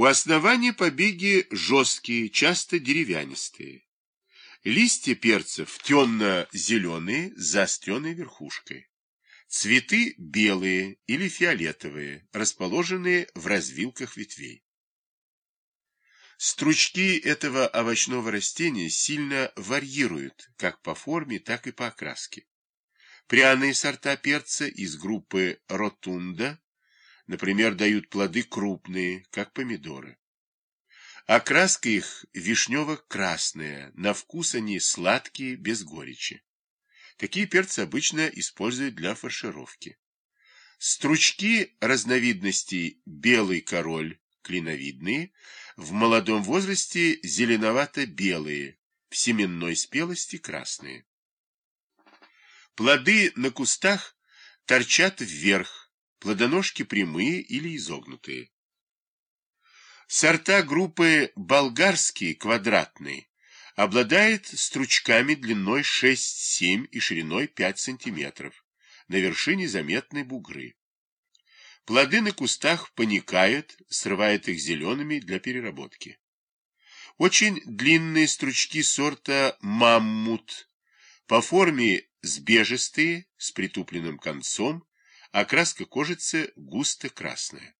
У основания побеги жесткие, часто деревянистые. Листья перцев темно-зеленые с верхушкой. Цветы белые или фиолетовые, расположенные в развилках ветвей. Стручки этого овощного растения сильно варьируют как по форме, так и по окраске. Пряные сорта перца из группы ротунда, например, дают плоды крупные, как помидоры. Окраска их вишнево-красная, на вкус они сладкие, без горечи. Такие перцы обычно используют для фаршировки. Стручки разновидностей белый король, клиновидные, в молодом возрасте зеленовато-белые, в семенной спелости красные. Плоды на кустах торчат вверх, плодоножки прямые или изогнутые. Сорта группы болгарский квадратный Обладает стручками длиной 6-7 и шириной 5 см. На вершине заметны бугры. Плоды на кустах поникают, срывают их зелеными для переработки. Очень длинные стручки сорта маммут. По форме сбежистые, с притупленным концом, окраска кожицы густо-красная.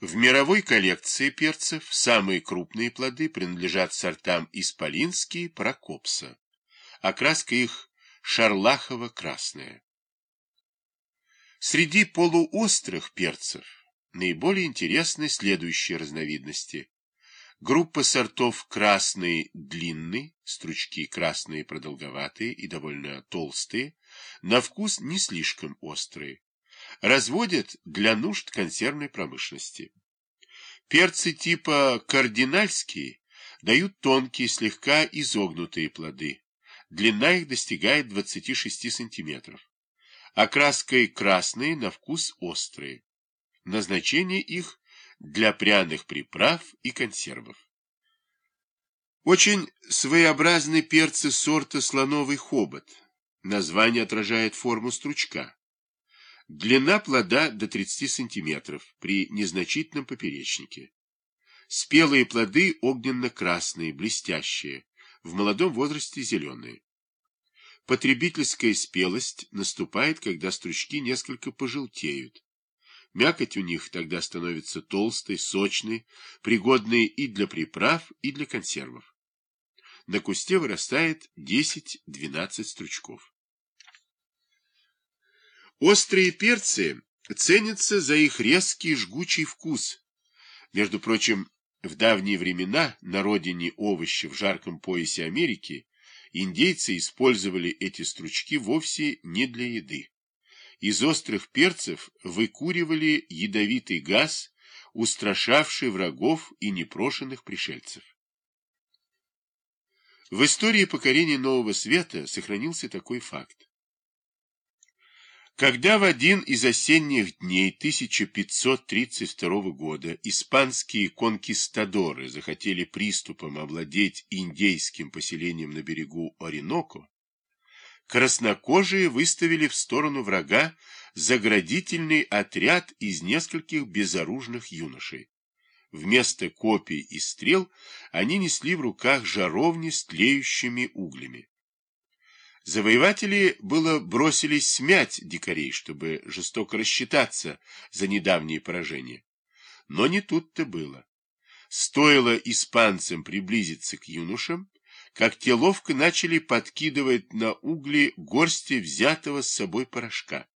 В мировой коллекции перцев самые крупные плоды принадлежат сортам Исполинский, Прокопса. Окраска их шарлахово-красная. Среди полуострых перцев наиболее интересны следующие разновидности. Группа сортов красный длинный, стручки красные продолговатые и довольно толстые, на вкус не слишком острые разводят для нужд консервной промышленности. Перцы типа кардинальские дают тонкие, слегка изогнутые плоды. Длина их достигает 26 сантиметров. Окраской красные, на вкус острые. Назначение их для пряных приправ и консервов. Очень своеобразны перцы сорта слоновый хобот. Название отражает форму стручка. Длина плода до 30 см при незначительном поперечнике. Спелые плоды огненно-красные, блестящие, в молодом возрасте зеленые. Потребительская спелость наступает, когда стручки несколько пожелтеют. Мякоть у них тогда становится толстой, сочной, пригодной и для приправ, и для консервов. На кусте вырастает 10-12 стручков. Острые перцы ценятся за их резкий жгучий вкус. Между прочим, в давние времена на родине овощей в жарком поясе Америки индейцы использовали эти стручки вовсе не для еды. Из острых перцев выкуривали ядовитый газ, устрашавший врагов и непрошенных пришельцев. В истории покорения Нового Света сохранился такой факт. Когда в один из осенних дней 1532 года испанские конкистадоры захотели приступом овладеть индейским поселением на берегу Ориноко, краснокожие выставили в сторону врага заградительный отряд из нескольких безоружных юношей. Вместо копий и стрел они несли в руках жаровни с тлеющими углями. Завоеватели было бросились смять дикарей, чтобы жестоко рассчитаться за недавние поражения. Но не тут-то было. Стоило испанцам приблизиться к юношам, как те ловко начали подкидывать на угли горсти взятого с собой порошка.